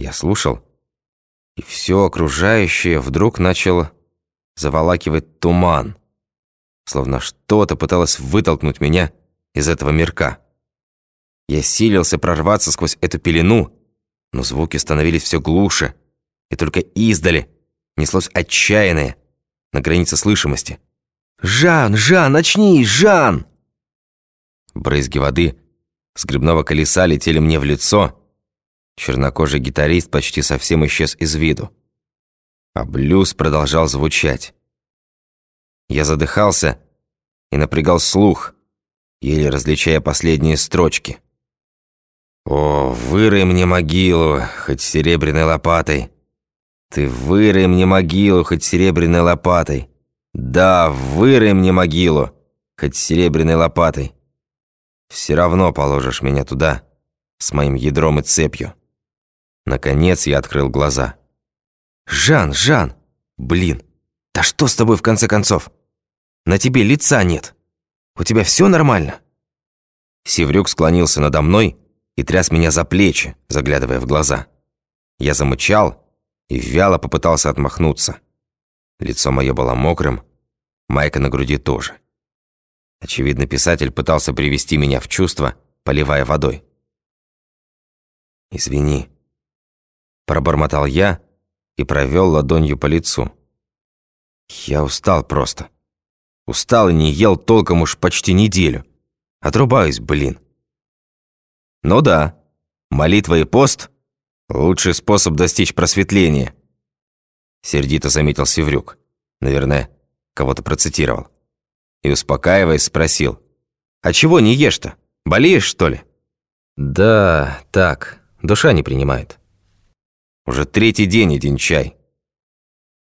Я слушал, и все окружающее вдруг начало заволакивать туман, словно что-то пыталось вытолкнуть меня из этого мирка. Я силился прорваться сквозь эту пелену, но звуки становились все глуше, и только издали неслось отчаянное, на границе слышимости. «Жан! Жан! Очнись! Жан!» Брызги воды с грибного колеса летели мне в лицо. Чернокожий гитарист почти совсем исчез из виду. А блюз продолжал звучать. Я задыхался и напрягал слух, еле различая последние строчки. «О, вырой мне могилу, хоть серебряной лопатой! Ты вырой мне могилу, хоть серебряной лопатой! Да, вырой мне могилу, хоть серебряной лопатой! Все равно положишь меня туда, с моим ядром и цепью!» Наконец я открыл глаза. «Жан, Жан! Блин, да что с тобой в конце концов? На тебе лица нет. У тебя все нормально?» Севрюк склонился надо мной и тряс меня за плечи, заглядывая в глаза. Я замычал и вяло попытался отмахнуться. Лицо мое было мокрым, майка на груди тоже. Очевидно, писатель пытался привести меня в чувство, поливая водой. «Извини», – пробормотал я и провел ладонью по лицу. «Я устал просто. Устал и не ел толком уж почти неделю. Отрубаюсь, блин». «Ну да, молитва и пост – лучший способ достичь просветления», – сердито заметил Севрюк. Наверное, кого-то процитировал. И, успокаиваясь, спросил. «А чего не ешь-то? Болеешь, что ли?» «Да, так, душа не принимает». «Уже третий день один чай».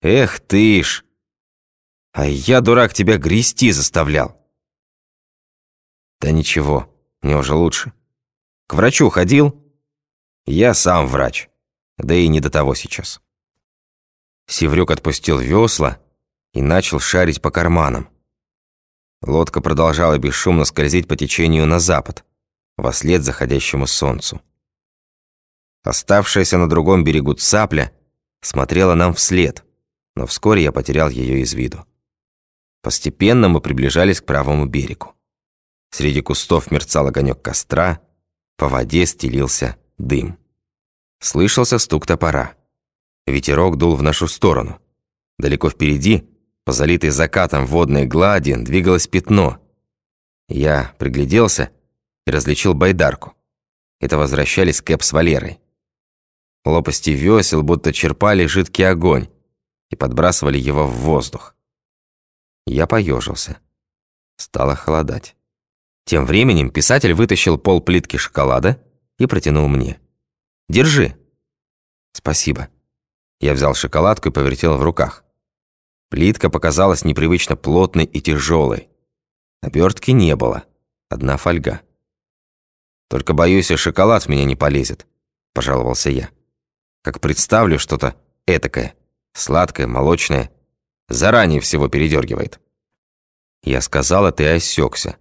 «Эх ты ж! А я, дурак, тебя грести заставлял». «Да ничего, мне уже лучше». К врачу ходил? Я сам врач. Да и не до того сейчас. Севрюк отпустил весла и начал шарить по карманам. Лодка продолжала бесшумно скользить по течению на запад, во след заходящему солнцу. Оставшаяся на другом берегу цапля смотрела нам вслед, но вскоре я потерял ее из виду. Постепенно мы приближались к правому берегу. Среди кустов мерцал огонек костра, по воде стелился дым. Слышался стук топора. Ветерок дул в нашу сторону. Далеко впереди, по залитой закатом водной глади, двигалось пятно. Я пригляделся и различил байдарку. Это возвращались Кэп с Валерой. Лопасти весел будто черпали жидкий огонь и подбрасывали его в воздух. Я поежился. Стало холодать. Тем временем писатель вытащил пол плитки шоколада и протянул мне. «Держи». «Спасибо». Я взял шоколадку и повертел в руках. Плитка показалась непривычно плотной и тяжелой. Обертки не было, одна фольга. «Только боюсь, и шоколад в меня не полезет», – пожаловался я. «Как представлю что-то этакое, сладкое, молочное, заранее всего передергивает». Я сказал это и осекся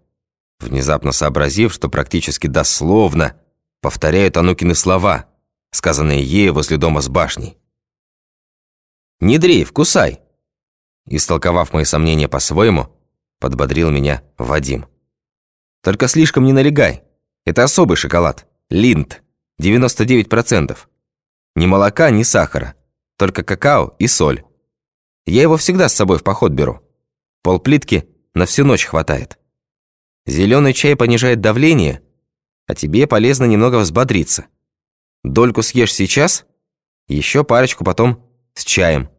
внезапно сообразив, что практически дословно повторяют Анукины слова, сказанные ею возле дома с башней. «Не дрейф, кусай!» Истолковав мои сомнения по-своему, подбодрил меня Вадим. «Только слишком не налегай. Это особый шоколад. Линд. 99%. Ни молока, ни сахара. Только какао и соль. Я его всегда с собой в поход беру. Полплитки на всю ночь хватает». Зеленый чай понижает давление, а тебе полезно немного взбодриться. Дольку съешь сейчас, еще парочку потом с чаем.